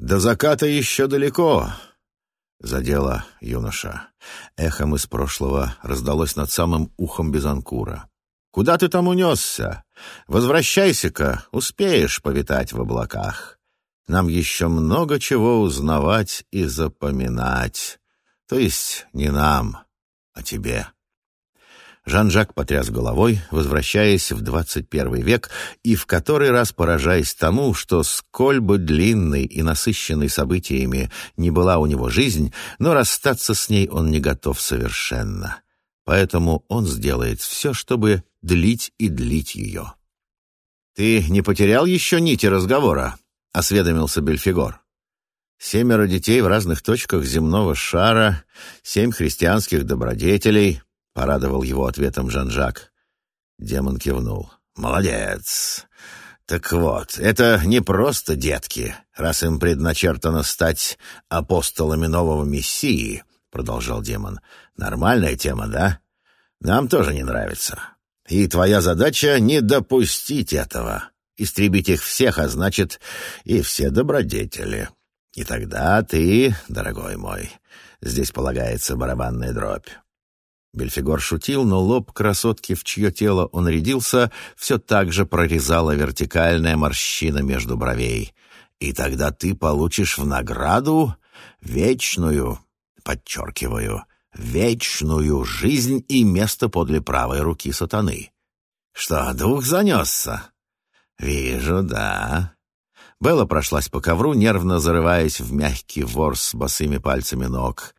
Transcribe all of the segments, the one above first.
До заката еще далеко, — задела юноша. Эхом из прошлого раздалось над самым ухом Безанкура. «Куда ты там унесся? Возвращайся-ка, успеешь повитать в облаках. Нам еще много чего узнавать и запоминать. То есть не нам, а тебе». Жан-Жак потряс головой, возвращаясь в двадцать первый век и в который раз поражаясь тому, что сколь бы длинной и насыщенной событиями не была у него жизнь, но расстаться с ней он не готов совершенно. Поэтому он сделает все, чтобы длить и длить ее. «Ты не потерял еще нити разговора?» — осведомился Бельфигор. «Семеро детей в разных точках земного шара, семь христианских добродетелей», — порадовал его ответом Жан-Жак. Демон кивнул. «Молодец! Так вот, это не просто детки, раз им предначертано стать апостолами нового мессии», — продолжал демон. «Нормальная тема, да? Нам тоже не нравится. И твоя задача — не допустить этого, истребить их всех, а значит, и все добродетели. И тогда ты, дорогой мой, здесь полагается барабанная дробь». Бельфигор шутил, но лоб красотки, в чье тело он рядился, все так же прорезала вертикальная морщина между бровей. «И тогда ты получишь в награду вечную, подчеркиваю, вечную жизнь и место подле правой руки сатаны. Что, дух занесся? Вижу, да. Белла прошлась по ковру, нервно зарываясь в мягкий ворс с босыми пальцами ног.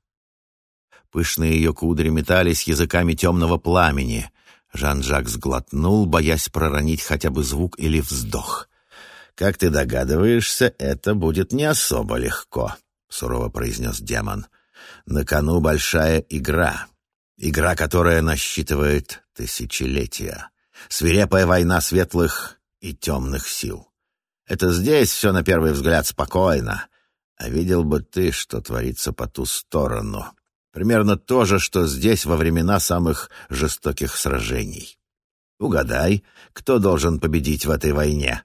Пышные ее кудри метались языками темного пламени. Жан-Жак сглотнул, боясь проронить хотя бы звук или вздох. «Как ты догадываешься, это будет не особо легко», — сурово произнес демон. На кону большая игра. Игра, которая насчитывает тысячелетия. Свирепая война светлых и темных сил. Это здесь все на первый взгляд спокойно. А видел бы ты, что творится по ту сторону. Примерно то же, что здесь во времена самых жестоких сражений. Угадай, кто должен победить в этой войне?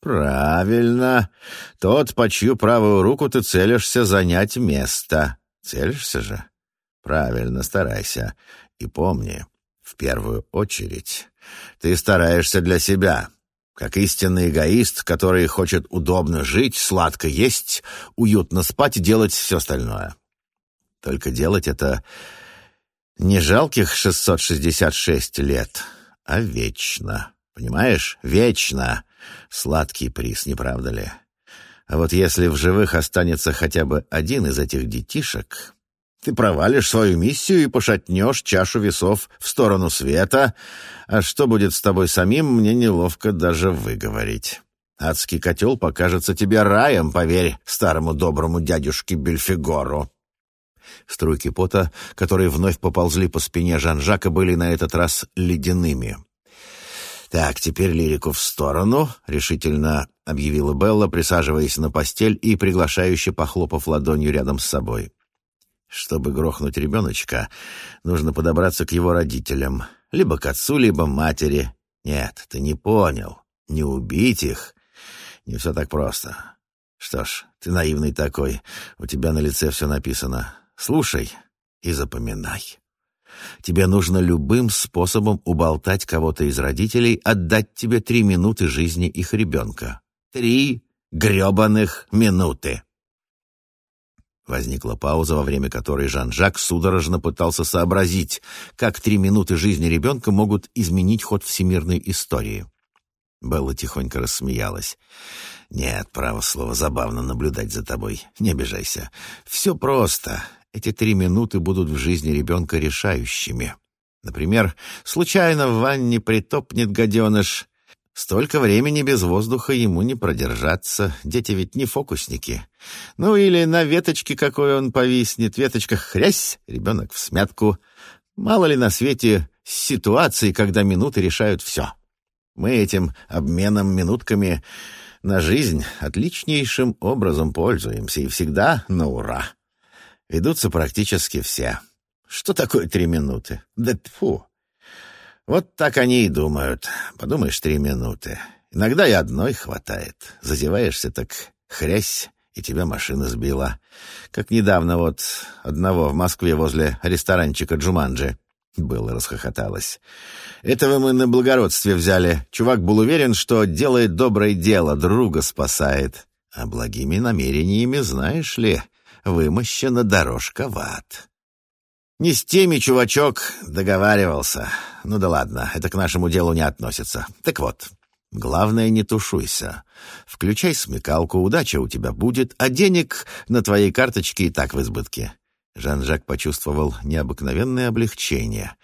Правильно. Тот, по чью правую руку ты целишься занять место. Целишься же? Правильно, старайся. И помни, в первую очередь, ты стараешься для себя. Как истинный эгоист, который хочет удобно жить, сладко есть, уютно спать и делать все остальное. Только делать это не жалких 666 лет, а вечно. Понимаешь? Вечно. Сладкий приз, не правда ли? А вот если в живых останется хотя бы один из этих детишек, ты провалишь свою миссию и пошатнешь чашу весов в сторону света, а что будет с тобой самим, мне неловко даже выговорить. Адский котел покажется тебе раем, поверь старому доброму дядюшке Бельфигору. Струйки пота, которые вновь поползли по спине Жан-Жака, были на этот раз ледяными. «Так, теперь лирику в сторону», — решительно объявила Белла, присаживаясь на постель и приглашающе похлопав ладонью рядом с собой. «Чтобы грохнуть ребеночка, нужно подобраться к его родителям, либо к отцу, либо матери. Нет, ты не понял. Не убить их. Не все так просто. Что ж, ты наивный такой, у тебя на лице все написано. Слушай и запоминай». Тебе нужно любым способом уболтать кого-то из родителей отдать тебе три минуты жизни их ребенка. Три гребаных минуты. Возникла пауза, во время которой Жан-Жак судорожно пытался сообразить, как три минуты жизни ребенка могут изменить ход всемирной истории. Белла тихонько рассмеялась. «Нет, право слово, забавно наблюдать за тобой. Не обижайся. Все просто. Эти три минуты будут в жизни ребенка решающими. Например, случайно в ванне притопнет гаденыш. Столько времени без воздуха ему не продержаться. Дети ведь не фокусники. Ну или на веточке какой он повиснет. Веточка хрясь, ребенок в смятку. Мало ли на свете ситуации, когда минуты решают все. Мы этим обменом минутками на жизнь отличнейшим образом пользуемся и всегда на ура ведутся практически все. Что такое три минуты? Да тьфу! Вот так они и думают. Подумаешь, три минуты. Иногда и одной хватает. Зазеваешься так хрясь, и тебя машина сбила. Как недавно вот одного в Москве возле ресторанчика Джуманджи. Было расхохоталась. Этого мы на благородстве взяли. Чувак был уверен, что делает доброе дело, друга спасает. А благими намерениями, знаешь ли, вымощена дорожка в ад. Не с теми чувачок договаривался. Ну да ладно, это к нашему делу не относится. Так вот, главное, не тушуйся. Включай смекалку, удача у тебя будет, а денег на твоей карточке и так в избытке. Жан-Жак почувствовал необыкновенное облегчение.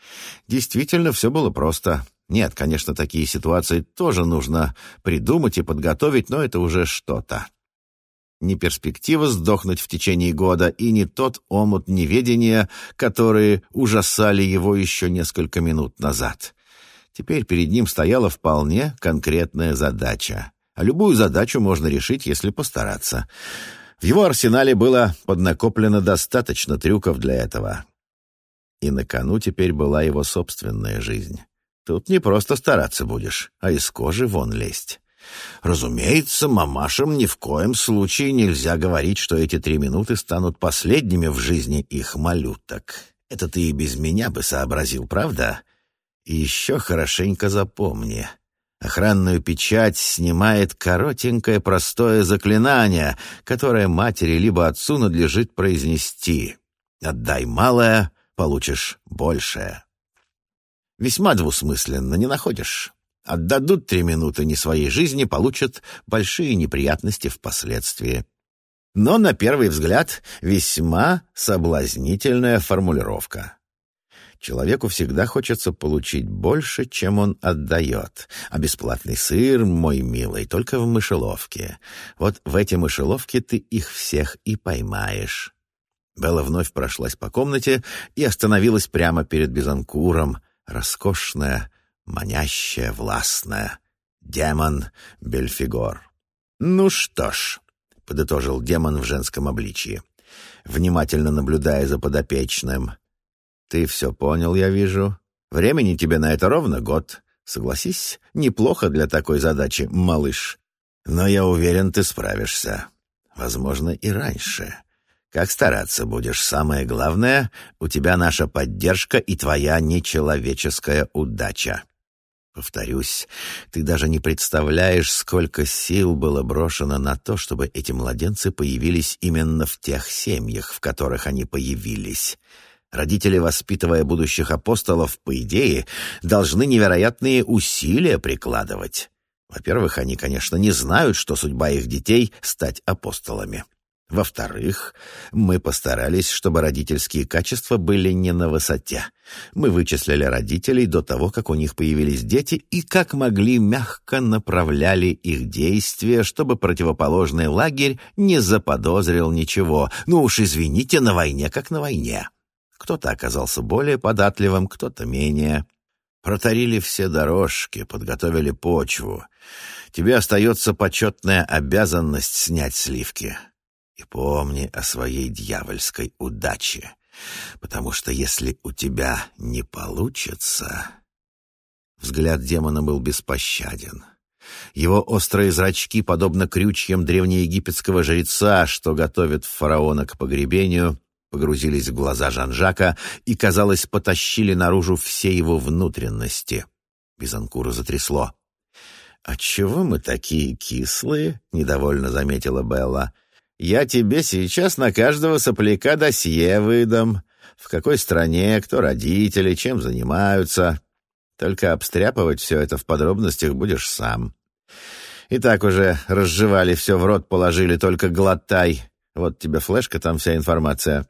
Действительно, все было просто. Нет, конечно, такие ситуации тоже нужно придумать и подготовить, но это уже что-то. Не перспектива сдохнуть в течение года и не тот омут неведения, которые ужасали его еще несколько минут назад. Теперь перед ним стояла вполне конкретная задача. А любую задачу можно решить, если постараться. В его арсенале было поднакоплено достаточно трюков для этого. И на кону теперь была его собственная жизнь. Тут не просто стараться будешь, а из кожи вон лезть. Разумеется, мамашам ни в коем случае нельзя говорить, что эти три минуты станут последними в жизни их малюток. Это ты и без меня бы сообразил, правда? И еще хорошенько запомни — Охранную печать снимает коротенькое простое заклинание, которое матери либо отцу надлежит произнести. «Отдай малое, получишь большее». Весьма двусмысленно, не находишь? Отдадут три минуты не своей жизни, получат большие неприятности впоследствии. Но, на первый взгляд, весьма соблазнительная формулировка. Человеку всегда хочется получить больше, чем он отдает. А бесплатный сыр, мой милый, только в мышеловке. Вот в эти мышеловки ты их всех и поймаешь. Белла вновь прошлась по комнате и остановилась прямо перед Безанкуром. Роскошная, манящая, властная. Демон Бельфигор. «Ну что ж», — подытожил демон в женском обличье, внимательно наблюдая за подопечным — ты все понял, я вижу. Времени тебе на это ровно год. Согласись, неплохо для такой задачи, малыш. Но я уверен, ты справишься. Возможно, и раньше. Как стараться будешь, самое главное, у тебя наша поддержка и твоя нечеловеческая удача. Повторюсь, ты даже не представляешь, сколько сил было брошено на то, чтобы эти младенцы появились именно в тех семьях, в которых они появились. Родители, воспитывая будущих апостолов, по идее, должны невероятные усилия прикладывать. Во-первых, они, конечно, не знают, что судьба их детей — стать апостолами. Во-вторых, мы постарались, чтобы родительские качества были не на высоте. Мы вычислили родителей до того, как у них появились дети, и как могли мягко направляли их действия, чтобы противоположный лагерь не заподозрил ничего. Ну уж извините, на войне как на войне. Кто-то оказался более податливым, кто-то менее. Протарили все дорожки, подготовили почву. Тебе остается почетная обязанность снять сливки. И помни о своей дьявольской удаче, потому что если у тебя не получится... Взгляд демона был беспощаден. Его острые зрачки, подобно крючьям древнеегипетского жреца, что готовит фараона к погребению, погрузились в глаза Жан-Жака и, казалось, потащили наружу все его внутренности. Бизанкура затрясло. «Отчего мы такие кислые?» — недовольно заметила Белла. «Я тебе сейчас на каждого сопляка досье выдам. В какой стране, кто родители, чем занимаются. Только обстряпывать все это в подробностях будешь сам. И так уже разжевали все в рот, положили, только глотай. Вот тебе флешка, там вся информация.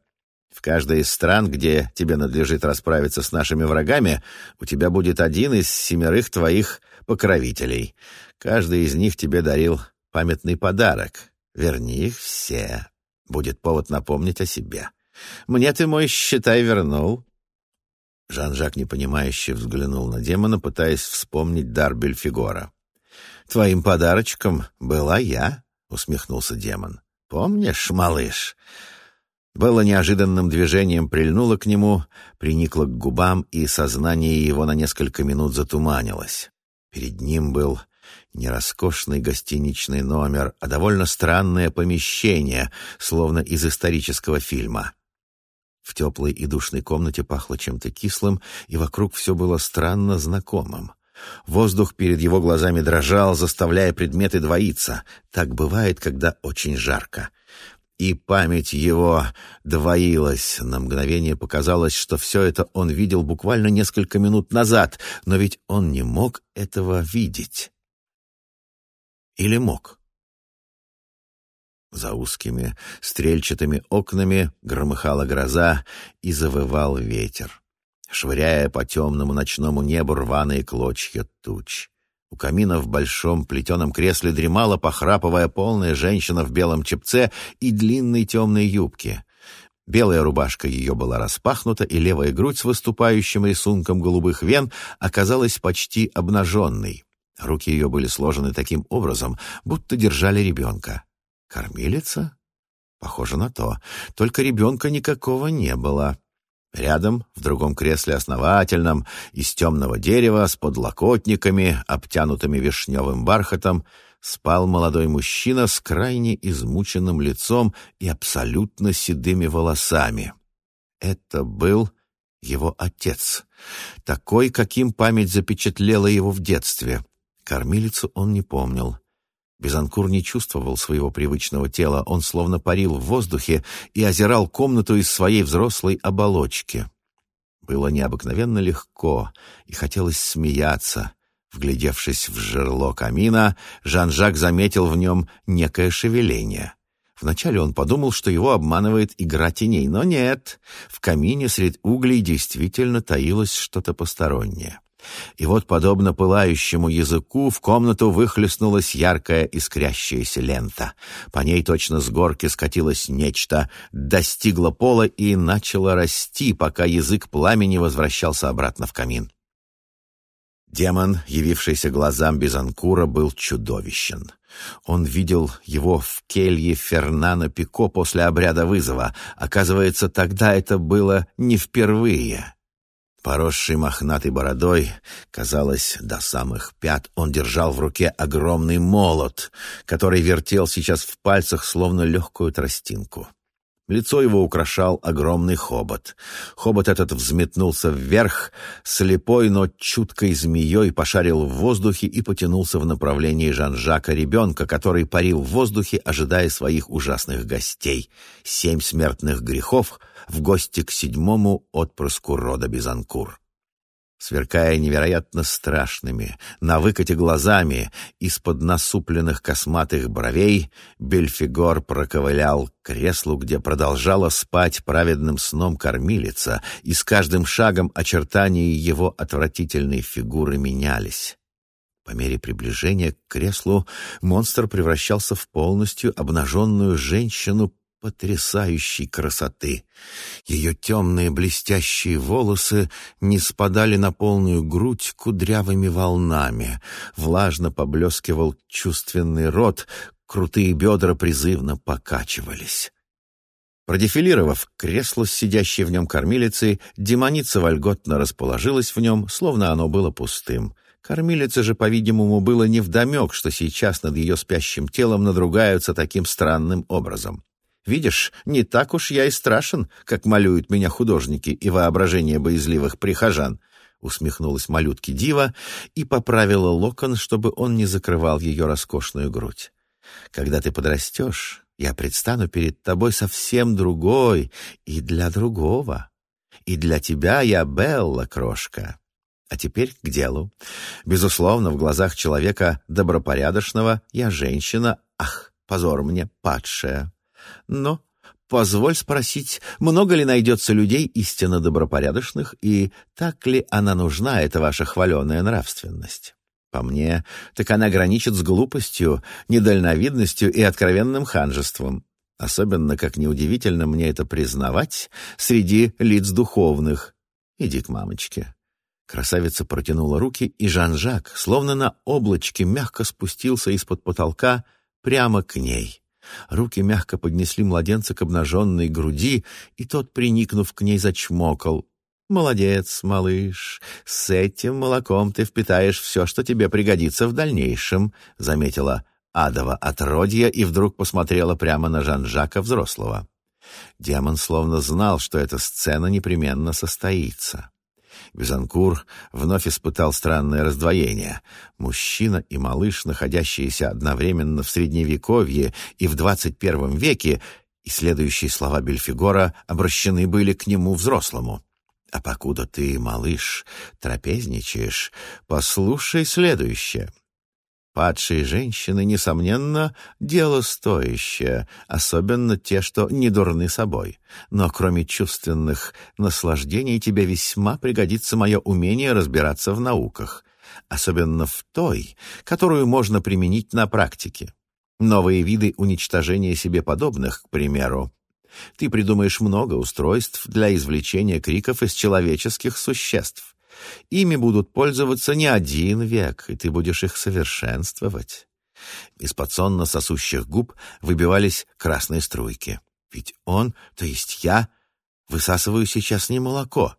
В каждой из стран, где тебе надлежит расправиться с нашими врагами, у тебя будет один из семерых твоих покровителей. Каждый из них тебе дарил памятный подарок. Верни их все. Будет повод напомнить о себе. Мне ты мой, считай, вернул». Жан-Жак непонимающе взглянул на демона, пытаясь вспомнить дар Бельфигора. «Твоим подарочком была я», — усмехнулся демон. «Помнишь, малыш?» Белла неожиданным движением прильнула к нему, приникла к губам, и сознание его на несколько минут затуманилось. Перед ним был Не роскошный гостиничный номер, а довольно странное помещение, словно из исторического фильма. В теплой и душной комнате пахло чем-то кислым, и вокруг все было странно знакомым. Воздух перед его глазами дрожал, заставляя предметы двоиться. Так бывает, когда очень жарко. И память его двоилась. На мгновение показалось, что все это он видел буквально несколько минут назад, но ведь он не мог этого видеть. Или мог? За узкими стрельчатыми окнами громыхала гроза и завывал ветер швыряя по темному ночному небу рваные клочья туч. У камина в большом плетеном кресле дремала, похрапывая полная женщина в белом чепце и длинной темной юбке. Белая рубашка ее была распахнута, и левая грудь с выступающим рисунком голубых вен оказалась почти обнаженной. Руки ее были сложены таким образом, будто держали ребенка. Кормилица? Похоже на то. Только ребенка никакого не было. Рядом, в другом кресле основательном, из темного дерева, с подлокотниками, обтянутыми вишневым бархатом, спал молодой мужчина с крайне измученным лицом и абсолютно седыми волосами. Это был его отец, такой, каким память запечатлела его в детстве. Кормилицу он не помнил. Безанкур не чувствовал своего привычного тела, он словно парил в воздухе и озирал комнату из своей взрослой оболочки. Было необыкновенно легко, и хотелось смеяться. Вглядевшись в жерло камина, Жан-Жак заметил в нем некое шевеление. Вначале он подумал, что его обманывает игра теней, но нет, в камине среди углей действительно таилось что-то постороннее. И вот, подобно пылающему языку, в комнату выхлестнулась яркая искрящаяся лента. По ней точно с горки скатилось нечто, достигло пола и начало расти, пока язык пламени возвращался обратно в камин. Демон, явившийся глазам Бизанкура, был чудовищен. Он видел его в келье Фернана Пико после обряда вызова. Оказывается, тогда это было не впервые. Поросший мохнатой бородой, казалось, до самых пят, он держал в руке огромный молот, который вертел сейчас в пальцах, словно легкую тростинку. Лицо его украшал огромный хобот. Хобот этот взметнулся вверх, слепой, но чуткой змеей пошарил в воздухе и потянулся в направлении Жан-Жака, ребенка, который парил в воздухе, ожидая своих ужасных гостей. Семь смертных грехов — в гости к седьмому отпрыску рода Бизанкур. Сверкая невероятно страшными, на выкате глазами, из-под насупленных косматых бровей, Бельфигор проковылял к креслу, где продолжала спать праведным сном кормилица, и с каждым шагом очертания его отвратительной фигуры менялись. По мере приближения к креслу монстр превращался в полностью обнаженную женщину потрясающей красоты. Ее темные блестящие волосы не спадали на полную грудь кудрявыми волнами. Влажно поблескивал чувственный рот, крутые бедра призывно покачивались. Продефилировав кресло с сидящей в нем кормилицей, демоница вольготно расположилась в нем, словно оно было пустым. Кормилице же, по-видимому, было невдомек, что сейчас над ее спящим телом надругаются таким странным образом. Видишь, не так уж я и страшен, как малюют меня художники и воображение боязливых прихожан. Усмехнулась малютке Дива и поправила локон, чтобы он не закрывал ее роскошную грудь. Когда ты подрастешь, я предстану перед тобой совсем другой и для другого. И для тебя я Белла, крошка. А теперь к делу. Безусловно, в глазах человека добропорядочного я женщина, ах, позор мне, падшая. Но позволь спросить, много ли найдется людей истинно добропорядочных, и так ли она нужна, эта ваша хваленая нравственность? По мне, так она граничит с глупостью, недальновидностью и откровенным ханжеством. Особенно, как неудивительно мне это признавать, среди лиц духовных. Иди к мамочке. Красавица протянула руки, и Жан-Жак, словно на облачке, мягко спустился из-под потолка прямо к ней. Руки мягко поднесли младенца к обнаженной груди, и тот, приникнув к ней, зачмокал. «Молодец, малыш. С этим молоком ты впитаешь все, что тебе пригодится в дальнейшем», — заметила Адова отродья и вдруг посмотрела прямо на Жан-Жака взрослого. Демон словно знал, что эта сцена непременно состоится. Безанкур вновь испытал странное раздвоение. Мужчина и малыш, находящиеся одновременно в Средневековье и в двадцать первом веке, и следующие слова Бельфигора обращены были к нему взрослому. А покуда ты, малыш, трапезничаешь, послушай следующее. Падшие женщины, несомненно, дело стоящее, особенно те, что не дурны собой. Но кроме чувственных наслаждений тебе весьма пригодится мое умение разбираться в науках, особенно в той, которую можно применить на практике. Новые виды уничтожения себе подобных, к примеру, ты придумаешь много устройств для извлечения криков из человеческих существ. Ими будут пользоваться не один век, и ты будешь их совершенствовать. Из-под сосущих губ выбивались красные струйки. Ведь он, то есть я, высасываю сейчас не молоко.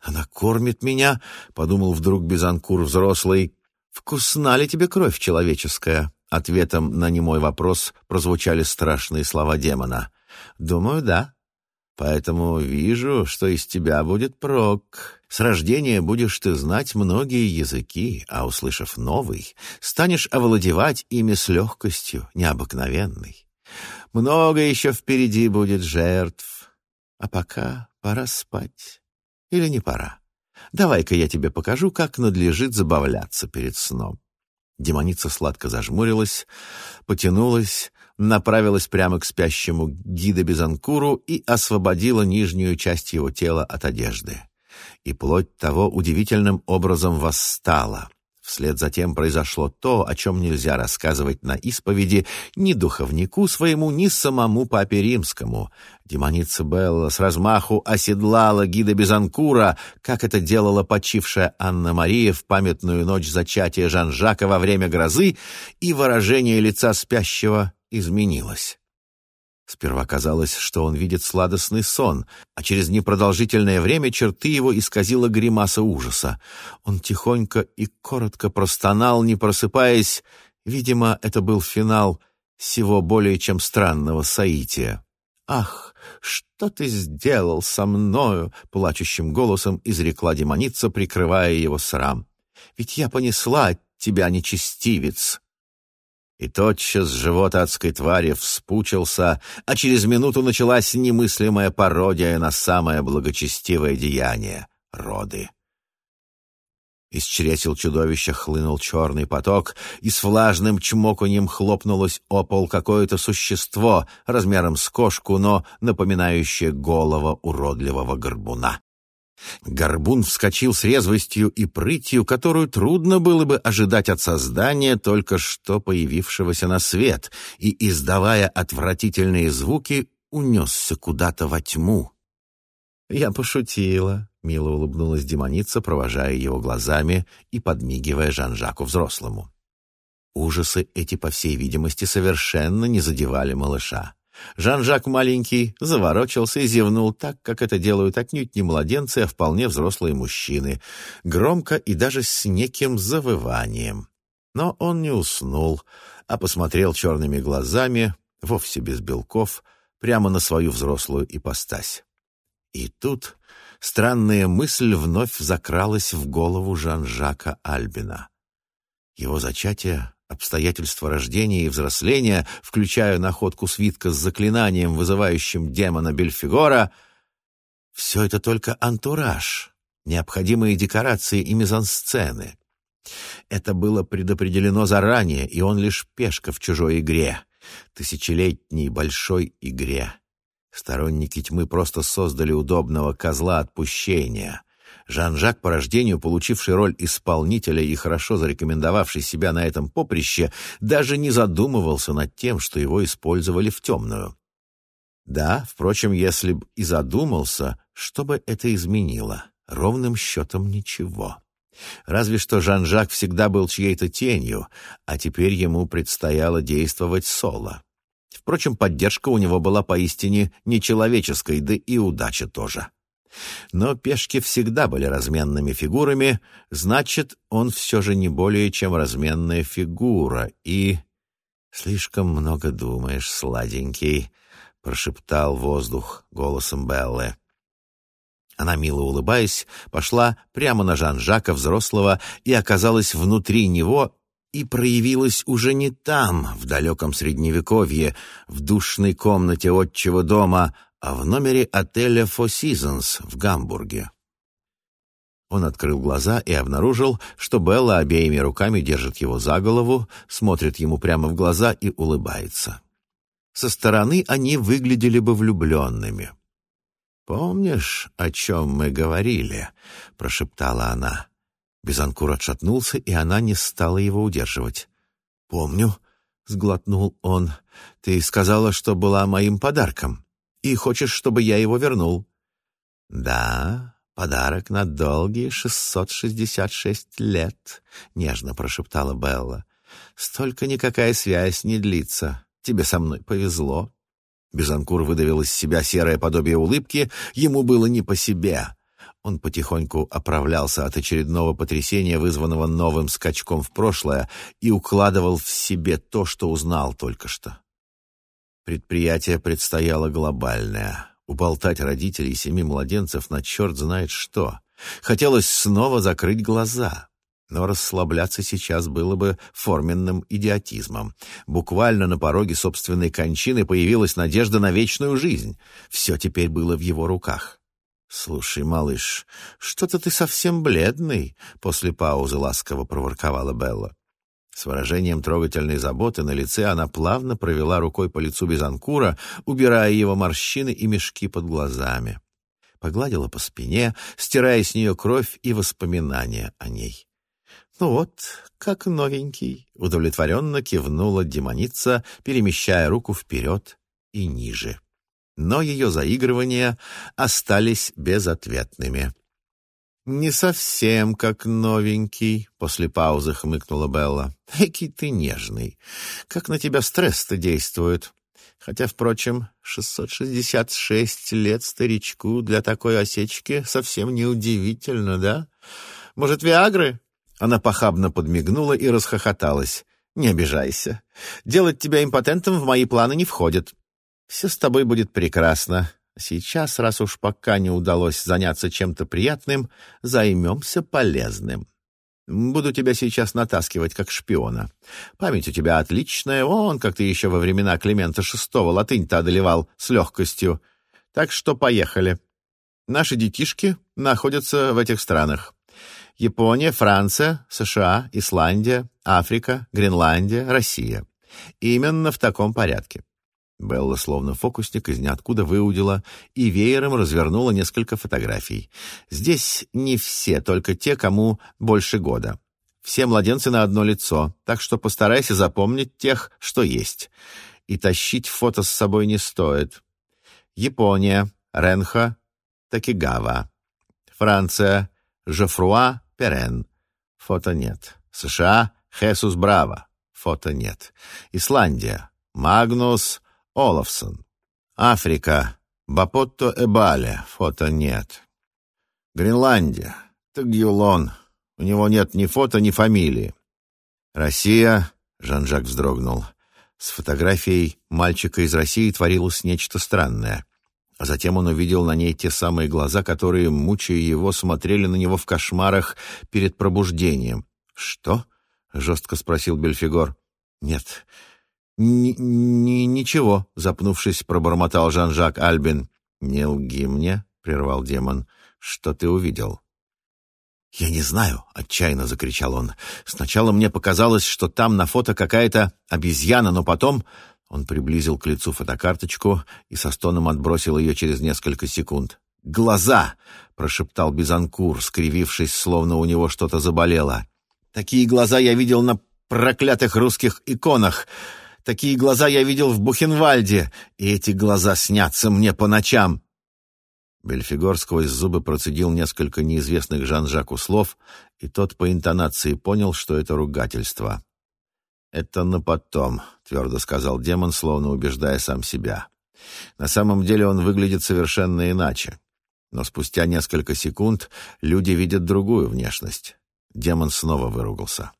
Она кормит меня, — подумал вдруг Безанкур взрослый. Вкусна ли тебе кровь человеческая? Ответом на немой вопрос прозвучали страшные слова демона. Думаю, да. Поэтому вижу, что из тебя будет прок. С рождения будешь ты знать многие языки, а услышав новый, станешь овладевать ими с легкостью необыкновенной. Много еще впереди будет жертв. А пока пора спать. Или не пора? Давай-ка я тебе покажу, как надлежит забавляться перед сном. Демоница сладко зажмурилась, потянулась, направилась прямо к спящему гида Безанкуру и освободила нижнюю часть его тела от одежды. И плоть того удивительным образом восстала. Вслед за тем произошло то, о чем нельзя рассказывать на исповеди ни духовнику своему, ни самому папе римскому. Демоница Белла с размаху оседлала гида Безанкура, как это делала почившая Анна-Мария в памятную ночь зачатия Жан-Жака во время грозы, и выражение лица спящего изменилось. Сперва казалось, что он видит сладостный сон, а через непродолжительное время черты его исказила гримаса ужаса. Он тихонько и коротко простонал, не просыпаясь. Видимо, это был финал всего более чем странного соития. «Ах, что ты сделал со мною?» — плачущим голосом изрекла демоница, прикрывая его срам. «Ведь я понесла от тебя, нечестивец!» И тотчас живот адской твари вспучился, а через минуту началась немыслимая пародия на самое благочестивое деяние — роды. Из чресел чудовища хлынул черный поток, и с влажным чмоканьем хлопнулось о пол какое-то существо размером с кошку, но напоминающее голову уродливого горбуна. Горбун вскочил с резвостью и прытью, которую трудно было бы ожидать от создания, только что появившегося на свет, и, издавая отвратительные звуки, унесся куда-то во тьму. «Я пошутила», — мило улыбнулась демоница, провожая его глазами и подмигивая Жан-Жаку взрослому. Ужасы эти, по всей видимости, совершенно не задевали малыша. Жан-Жак маленький заворочился и зевнул так, как это делают отнюдь не младенцы, а вполне взрослые мужчины, громко и даже с неким завыванием. Но он не уснул, а посмотрел черными глазами, вовсе без белков, прямо на свою взрослую ипостась. И тут странная мысль вновь закралась в голову Жан-Жака Альбина. Его зачатие Обстоятельства рождения и взросления, включая находку свитка с заклинанием, вызывающим демона Бельфигора, все это только антураж, необходимые декорации и мизансцены. Это было предопределено заранее, и он лишь пешка в чужой игре, тысячелетней большой игре. Сторонники тьмы просто создали удобного козла отпущения, Жан-Жак, по рождению получивший роль исполнителя и хорошо зарекомендовавший себя на этом поприще, даже не задумывался над тем, что его использовали в темную. Да, впрочем, если б и задумался, что бы это изменило? Ровным счетом ничего. Разве что Жан-Жак всегда был чьей-то тенью, а теперь ему предстояло действовать соло. Впрочем, поддержка у него была поистине нечеловеческой, да и удача тоже. Но пешки всегда были разменными фигурами, значит, он все же не более чем разменная фигура, и... «Слишком много думаешь, сладенький», — прошептал воздух голосом Беллы. Она, мило улыбаясь, пошла прямо на Жан-Жака взрослого и оказалась внутри него и проявилась уже не там, в далеком Средневековье, в душной комнате отчего дома, в номере отеля Four Seasons в Гамбурге. Он открыл глаза и обнаружил, что Белла обеими руками держит его за голову, смотрит ему прямо в глаза и улыбается. Со стороны они выглядели бы влюбленными. «Помнишь, о чем мы говорили?» — прошептала она. Безанкур отшатнулся, и она не стала его удерживать. «Помню», — сглотнул он, — «ты сказала, что была моим подарком, и хочешь, чтобы я его вернул». «Да, подарок на долгие шестьсот шестьдесят шесть лет», — нежно прошептала Белла. «Столько никакая связь не длится. Тебе со мной повезло». Безанкур выдавил из себя серое подобие улыбки, ему было не по себе. Он потихоньку оправлялся от очередного потрясения, вызванного новым скачком в прошлое, и укладывал в себе то, что узнал только что. Предприятие предстояло глобальное — уболтать родителей семи младенцев на черт знает что. Хотелось снова закрыть глаза. Но расслабляться сейчас было бы форменным идиотизмом. Буквально на пороге собственной кончины появилась надежда на вечную жизнь. Все теперь было в его руках. «Слушай, малыш, что-то ты совсем бледный», — после паузы ласково проворковала Белла. С выражением трогательной заботы на лице она плавно провела рукой по лицу Безанкура, убирая его морщины и мешки под глазами. Погладила по спине, стирая с нее кровь и воспоминания о ней. «Ну вот, как новенький», — удовлетворенно кивнула демоница, перемещая руку вперед и ниже. Но ее заигрывания остались безответными. «Не совсем как новенький», — после паузы хмыкнула Белла. «Экий ты нежный. Как на тебя стресс-то действует. Хотя, впрочем, 666 лет старичку для такой осечки совсем неудивительно, да? Может, Виагры?» Она похабно подмигнула и расхохоталась. «Не обижайся. Делать тебя импотентом в мои планы не входит. Все с тобой будет прекрасно. Сейчас, раз уж пока не удалось заняться чем-то приятным, займемся полезным. Буду тебя сейчас натаскивать как шпиона. Память у тебя отличная, он, как ты еще во времена Климента VI латынь-то одолевал с легкостью. Так что поехали. Наши детишки находятся в этих странах. Япония, Франция, США, Исландия, Африка, Гренландия, Россия. Именно в таком порядке. Белла, словно фокусник, из ниоткуда выудила и веером развернула несколько фотографий. Здесь не все, только те, кому больше года. Все младенцы на одно лицо, так что постарайся запомнить тех, что есть. И тащить фото с собой не стоит. Япония, Ренха, Такигава. Франция, Жофруа, Перен. Фото нет. США Хесус Браво. Фото нет. Исландия. Магнус Олафсон. Африка. Бапотто Эбале. Фото нет. Гренландия. Тагюлон. У него нет ни фото, ни фамилии. Россия. Жан-Жак вздрогнул. С фотографией мальчика из России творилось нечто странное. А затем он увидел на ней те самые глаза, которые, мучая его, смотрели на него в кошмарах перед пробуждением. «Что?» — жестко спросил Бельфигор. «Нет, ни ни ничего», — запнувшись, пробормотал Жан-Жак Альбин. «Не лги мне», — прервал демон. «Что ты увидел?» «Я не знаю», — отчаянно закричал он. «Сначала мне показалось, что там на фото какая-то обезьяна, но потом он приблизил к лицу фотокарточку и со стоном отбросил ее через несколько секунд. «Глаза!» — прошептал Бизанкур, скривившись, словно у него что-то заболело. «Такие глаза я видел на проклятых русских иконах. Такие глаза я видел в Бухенвальде, и эти глаза снятся мне по ночам». Бельфигор сквозь зубы процедил несколько неизвестных Жан-Жаку слов, и тот по интонации понял, что это ругательство. «Это на потом», — твердо сказал демон, словно убеждая сам себя. «На самом деле он выглядит совершенно иначе. Но спустя несколько секунд люди видят другую внешность. Демон снова выругался.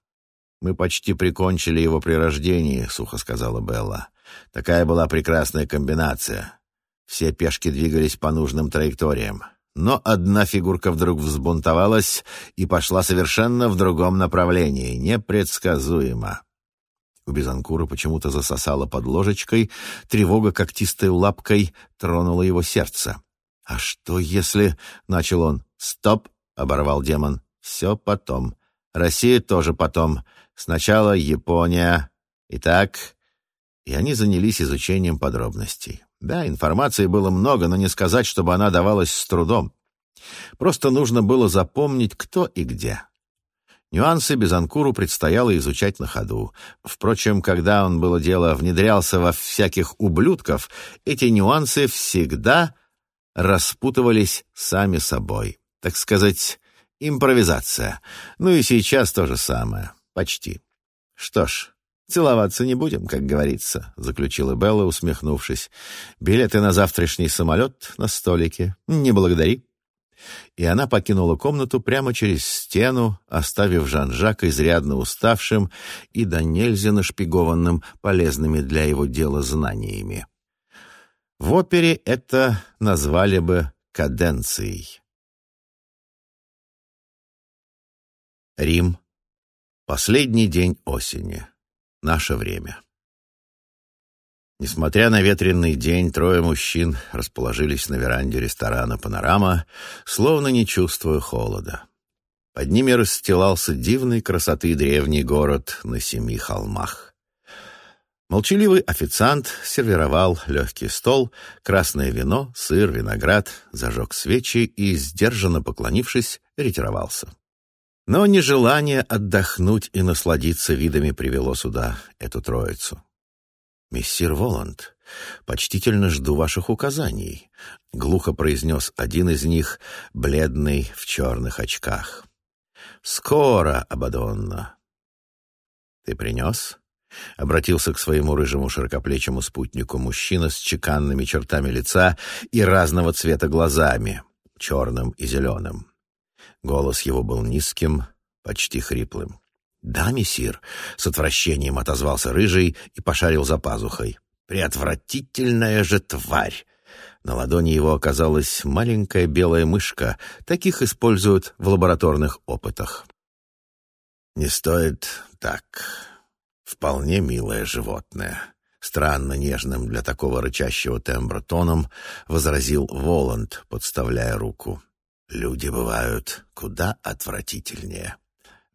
«Мы почти прикончили его при рождении», — сухо сказала Белла. «Такая была прекрасная комбинация. Все пешки двигались по нужным траекториям. Но одна фигурка вдруг взбунтовалась и пошла совершенно в другом направлении, непредсказуемо. У Безанкура почему-то засосало под ложечкой, тревога когтистой лапкой тронула его сердце. «А что если...» — начал он. «Стоп!» — оборвал демон. «Все потом. Россия тоже потом. Сначала Япония. Итак...» И они занялись изучением подробностей. Да, информации было много, но не сказать, чтобы она давалась с трудом. Просто нужно было запомнить, кто и где. Нюансы Безанкуру предстояло изучать на ходу. Впрочем, когда он, было дело, внедрялся во всяких ублюдков, эти нюансы всегда распутывались сами собой. Так сказать, импровизация. Ну и сейчас то же самое. Почти. Что ж, «Целоваться не будем, как говорится», — заключила Белла, усмехнувшись. «Билеты на завтрашний самолет на столике. Не благодари». И она покинула комнату прямо через стену, оставив Жан-Жака изрядно уставшим и до нельзя нашпигованным полезными для его дела знаниями. В опере это назвали бы каденцией. Рим. Последний день осени. Наше время. Несмотря на ветреный день, трое мужчин расположились на веранде ресторана «Панорама», словно не чувствуя холода. Под ними расстилался дивной красоты древний город на семи холмах. Молчаливый официант сервировал легкий стол, красное вино, сыр, виноград, зажег свечи и, сдержанно поклонившись, ретировался. Но нежелание отдохнуть и насладиться видами привело сюда эту троицу. «Мессир Воланд, почтительно жду ваших указаний», — глухо произнес один из них, бледный в черных очках. «Скоро, Абадонна». «Ты принес?» — обратился к своему рыжему широкоплечему спутнику мужчина с чеканными чертами лица и разного цвета глазами, черным и зеленым. Голос его был низким, почти хриплым. «Да, мессир», — с отвращением отозвался рыжий и пошарил за пазухой. «Преотвратительная же тварь!» На ладони его оказалась маленькая белая мышка. Таких используют в лабораторных опытах. «Не стоит так. Вполне милое животное», — странно нежным для такого рычащего тембра тоном возразил Воланд, подставляя руку. Люди бывают куда отвратительнее.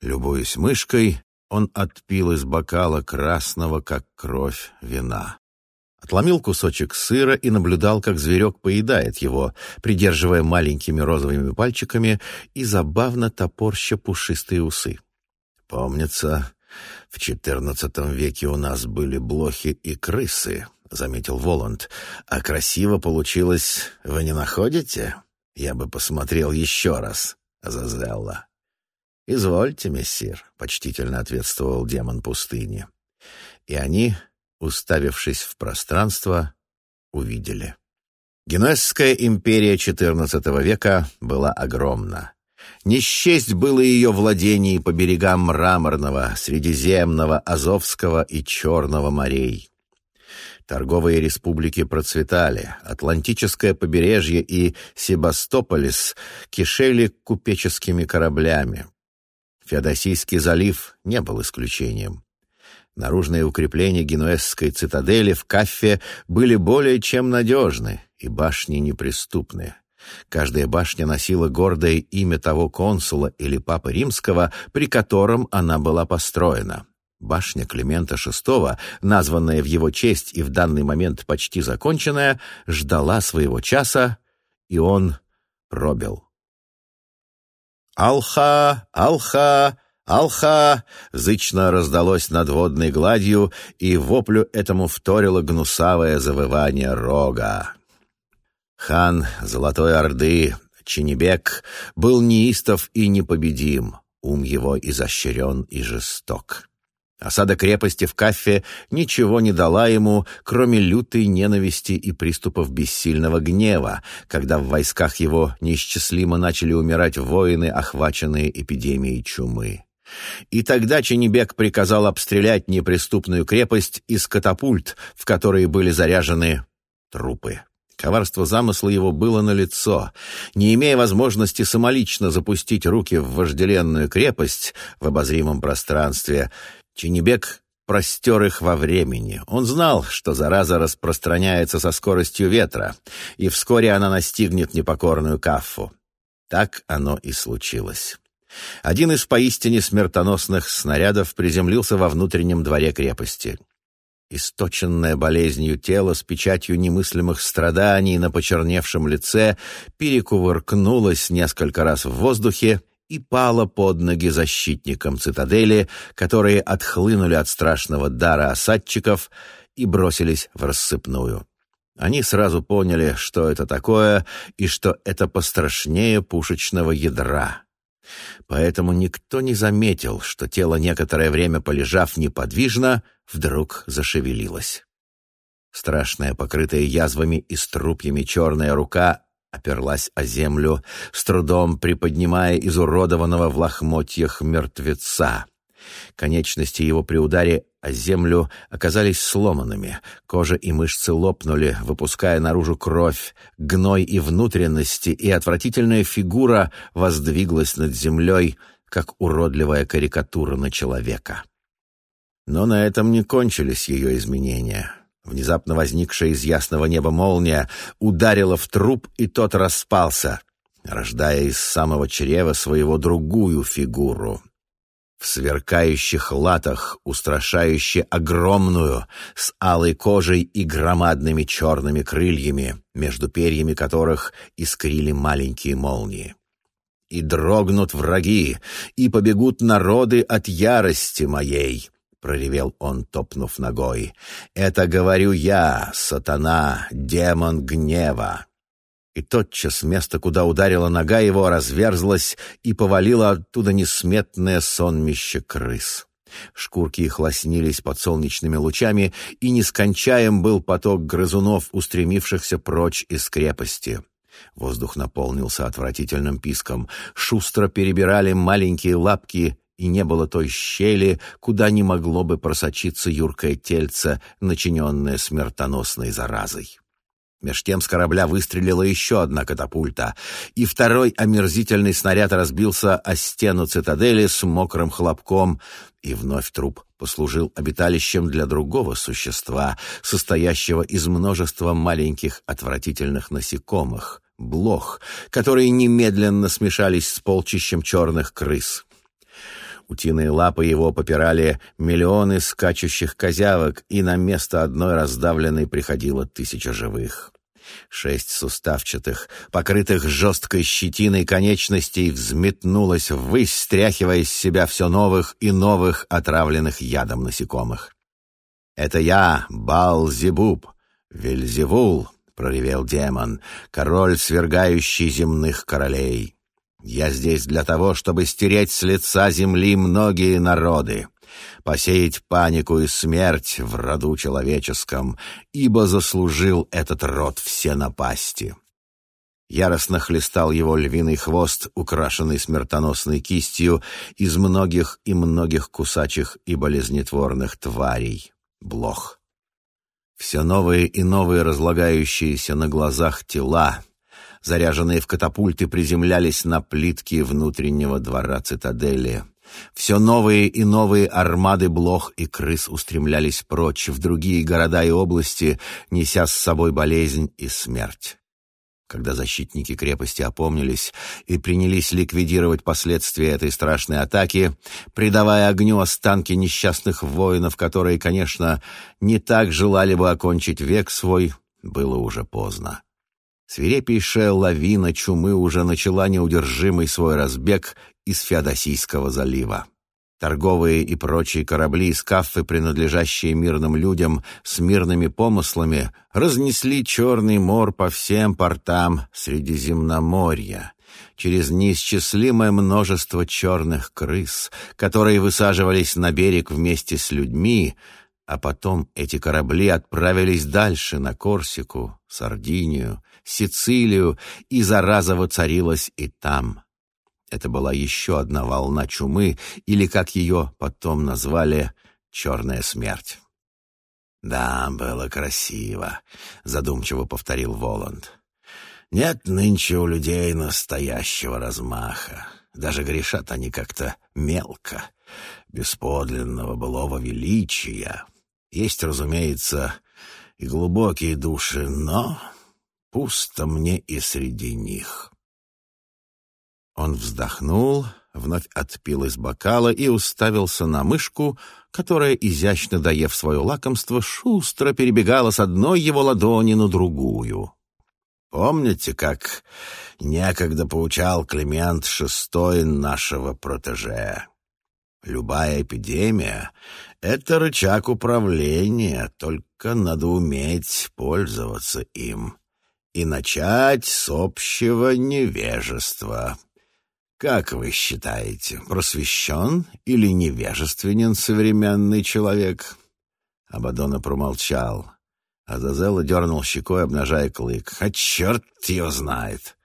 Любуясь мышкой, он отпил из бокала красного, как кровь, вина. Отломил кусочек сыра и наблюдал, как зверек поедает его, придерживая маленькими розовыми пальчиками и забавно топорща пушистые усы. «Помнится, в четырнадцатом веке у нас были блохи и крысы», — заметил Воланд. «А красиво получилось, вы не находите?» Я бы посмотрел еще раз, Азазелла. «Извольте, мессир», — почтительно ответствовал демон пустыни. И они, уставившись в пространство, увидели. Генуэзская империя XIV века была огромна. Не счесть было ее владений по берегам Мраморного, Средиземного, Азовского и Черного морей. Торговые республики процветали, Атлантическое побережье и Себастополис кишели купеческими кораблями. Феодосийский залив не был исключением. Наружные укрепления генуэзской цитадели в Каффе были более чем надежны и башни неприступны. Каждая башня носила гордое имя того консула или папы римского, при котором она была построена. Башня Климента VI, названная в его честь и в данный момент почти законченная, ждала своего часа, и он пробил. «Алха! Алха! Алха!» зычно раздалось над водной гладью, и воплю этому вторило гнусавое завывание рога. Хан Золотой Орды, Ченебек, был неистов и непобедим, ум его изощрен и жесток. Осада крепости в Кафе ничего не дала ему, кроме лютой ненависти и приступов бессильного гнева, когда в войсках его неисчислимо начали умирать воины, охваченные эпидемией чумы. И тогда Ченебек приказал обстрелять неприступную крепость из катапульт, в которые были заряжены трупы. Коварство замысла его было налицо. Не имея возможности самолично запустить руки в вожделенную крепость в обозримом пространстве, Ченебек простер их во времени. Он знал, что зараза распространяется со скоростью ветра, и вскоре она настигнет непокорную Каффу. Так оно и случилось. Один из поистине смертоносных снарядов приземлился во внутреннем дворе крепости. Источенное болезнью тело с печатью немыслимых страданий на почерневшем лице перекувыркнулось несколько раз в воздухе и пало под ноги защитникам цитадели, которые отхлынули от страшного дара осадчиков и бросились в рассыпную. Они сразу поняли, что это такое, и что это пострашнее пушечного ядра. Поэтому никто не заметил, что тело, некоторое время полежав неподвижно, вдруг зашевелилось. Страшная, покрытая язвами и струпьями черная рука оперлась о землю, с трудом приподнимая изуродованного в лохмотьях мертвеца. Конечности его при ударе о землю оказались сломанными, кожа и мышцы лопнули, выпуская наружу кровь, гной и внутренности, и отвратительная фигура воздвиглась над землей, как уродливая карикатура на человека. Но на этом не кончились ее изменения. Внезапно возникшая из ясного неба молния ударила в труп, и тот распался, рождая из самого чрева своего другую фигуру. В сверкающих латах, устрашающе огромную, с алой кожей и громадными черными крыльями, между перьями которых искрили маленькие молнии. И дрогнут враги, и побегут народы от ярости моей, — проревел он, топнув ногой. «Это говорю я, сатана, демон гнева!» И тотчас место, куда ударила нога его, разверзлось и повалило оттуда несметное сонмище крыс. Шкурки их лоснились под солнечными лучами, и нескончаем был поток грызунов, устремившихся прочь из крепости. Воздух наполнился отвратительным писком. Шустро перебирали маленькие лапки и не было той щели, куда не могло бы просочиться юркое тельце, начиненное смертоносной заразой. Меж тем с корабля выстрелила еще одна катапульта, и второй омерзительный снаряд разбился о стену цитадели с мокрым хлопком, и вновь труп послужил обиталищем для другого существа, состоящего из множества маленьких отвратительных насекомых, блох, которые немедленно смешались с полчищем черных крыс. Утиные лапы его попирали миллионы скачущих козявок, и на место одной раздавленной приходило тысяча живых. Шесть суставчатых, покрытых жесткой щетиной конечностей, взметнулось ввысь, стряхивая из себя все новых и новых отравленных ядом насекомых. «Это я, Бал-Зебуб, Вельзевул», — проревел демон, король, свергающий земных королей. Я здесь для того, чтобы стереть с лица земли многие народы, посеять панику и смерть в роду человеческом, ибо заслужил этот род все напасти. Яростно хлестал его львиный хвост, украшенный смертоносной кистью из многих и многих кусачих и болезнетворных тварей. Блох. Все новые и новые разлагающиеся на глазах тела, заряженные в катапульты, приземлялись на плитки внутреннего двора цитадели. Все новые и новые армады блох и крыс устремлялись прочь в другие города и области, неся с собой болезнь и смерть. Когда защитники крепости опомнились и принялись ликвидировать последствия этой страшной атаки, придавая огню останки несчастных воинов, которые, конечно, не так желали бы окончить век свой, было уже поздно. Свирепейшая лавина чумы уже начала неудержимый свой разбег из Феодосийского залива. Торговые и прочие корабли из Каффы, принадлежащие мирным людям с мирными помыслами, разнесли Черный мор по всем портам Средиземноморья, через неисчислимое множество черных крыс, которые высаживались на берег вместе с людьми, а потом эти корабли отправились дальше на Корсику, Сардинию, Сицилию, и зараза воцарилась и там. Это была еще одна волна чумы, или, как ее потом назвали, «черная смерть». «Да, было красиво», — задумчиво повторил Воланд. «Нет нынче у людей настоящего размаха. Даже грешат они как-то мелко, без подлинного былого величия. Есть, разумеется, и глубокие души, но пусто мне и среди них». Он вздохнул, вновь отпил из бокала и уставился на мышку, которая, изящно доев свое лакомство, шустро перебегала с одной его ладони на другую. Помните, как некогда поучал Климент VI нашего протеже? Любая эпидемия — это рычаг управления, только надо уметь пользоваться им и начать с общего невежества. Как вы считаете, просвещен или невежественен современный человек? Абадона промолчал. Азазелла дернул щекой, обнажая клык. «А черт ее знает!»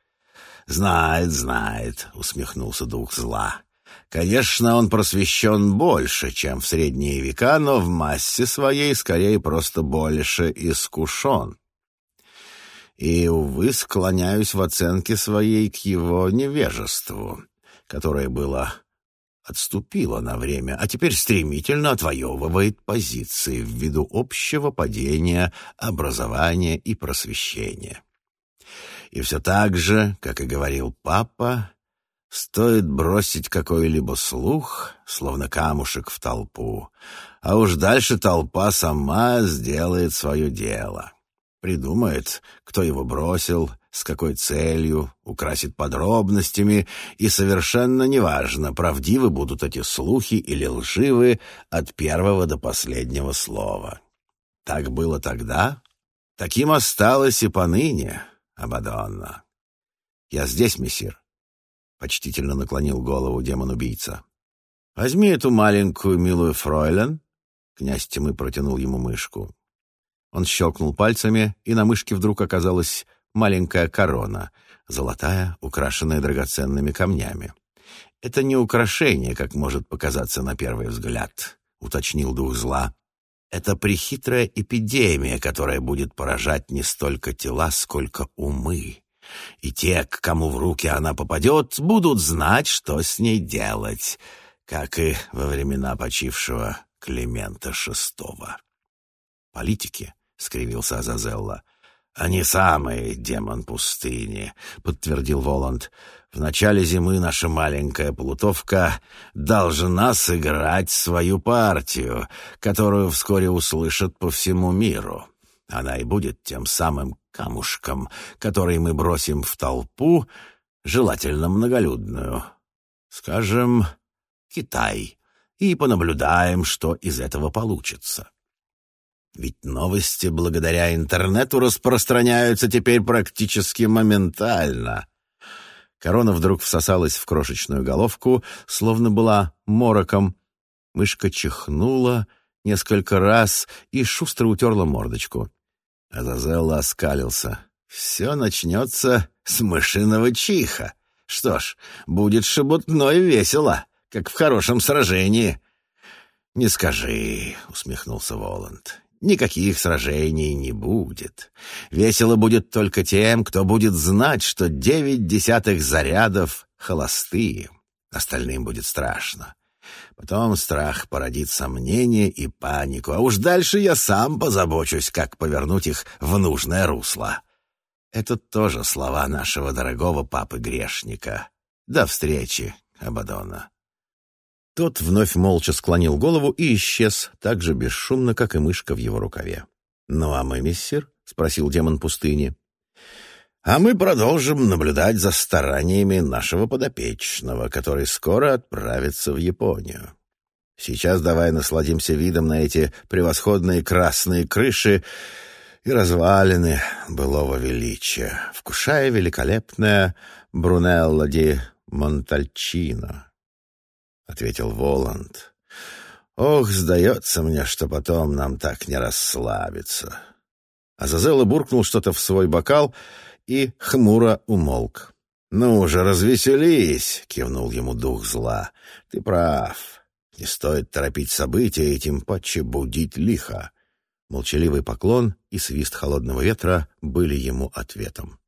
«Знает, знает», — усмехнулся дух зла. «Конечно, он просвещен больше, чем в средние века, но в массе своей скорее просто больше искушен и, увы, склоняюсь в оценке своей к его невежеству, которое было отступило на время, а теперь стремительно отвоевывает позиции ввиду общего падения образования и просвещения. И все так же, как и говорил папа, стоит бросить какой-либо слух, словно камушек в толпу, а уж дальше толпа сама сделает свое дело придумает, кто его бросил, с какой целью, украсит подробностями, и совершенно неважно, правдивы будут эти слухи или лживы от первого до последнего слова. Так было тогда, таким осталось и поныне, Абадонна. «Я здесь, мессир», — почтительно наклонил голову демон-убийца. «Возьми эту маленькую милую фройлен», — князь Тимы протянул ему мышку. Он щелкнул пальцами, и на мышке вдруг оказалась маленькая корона, золотая, украшенная драгоценными камнями. «Это не украшение, как может показаться на первый взгляд», — уточнил дух зла. «Это прихитрая эпидемия, которая будет поражать не столько тела, сколько умы. И те, к кому в руки она попадет, будут знать, что с ней делать, как и во времена почившего Климента VI. Политики — скривился Азазелла. «Они самые, демон пустыни», — подтвердил Воланд. «В начале зимы наша маленькая плутовка должна сыграть свою партию, которую вскоре услышат по всему миру. Она и будет тем самым камушком, который мы бросим в толпу, желательно многолюдную. Скажем, Китай, и понаблюдаем, что из этого получится». Ведь новости благодаря интернету распространяются теперь практически моментально. Корона вдруг всосалась в крошечную головку, словно была мороком. Мышка чихнула несколько раз и шустро утерла мордочку. Азазелла оскалился. «Все начнется с мышиного чиха. Что ж, будет шебутно и весело, как в хорошем сражении». «Не скажи», — усмехнулся Воланд. Никаких сражений не будет. Весело будет только тем, кто будет знать, что девять десятых зарядов холостые. Остальным будет страшно. Потом страх породит сомнение и панику, а уж дальше я сам позабочусь, как повернуть их в нужное русло. Это тоже слова нашего дорогого папы-грешника. До встречи, Абадона. Тот вновь молча склонил голову и исчез, так же бесшумно, как и мышка в его рукаве. «Ну а мы, миссир?» — спросил демон пустыни. «А мы продолжим наблюдать за стараниями нашего подопечного, который скоро отправится в Японию. Сейчас давай насладимся видом на эти превосходные красные крыши и развалины былого величия, вкушая великолепное Брунелло ди Монтальчино, — ответил Воланд. Ох, сдается мне, что потом нам так не расслабиться. Азазелла буркнул что-то в свой бокал и хмуро умолк. «Ну уже развеселись!» — кивнул ему дух зла. «Ты прав. Не стоит торопить события и тем паче лихо». Молчаливый поклон и свист холодного ветра были ему ответом.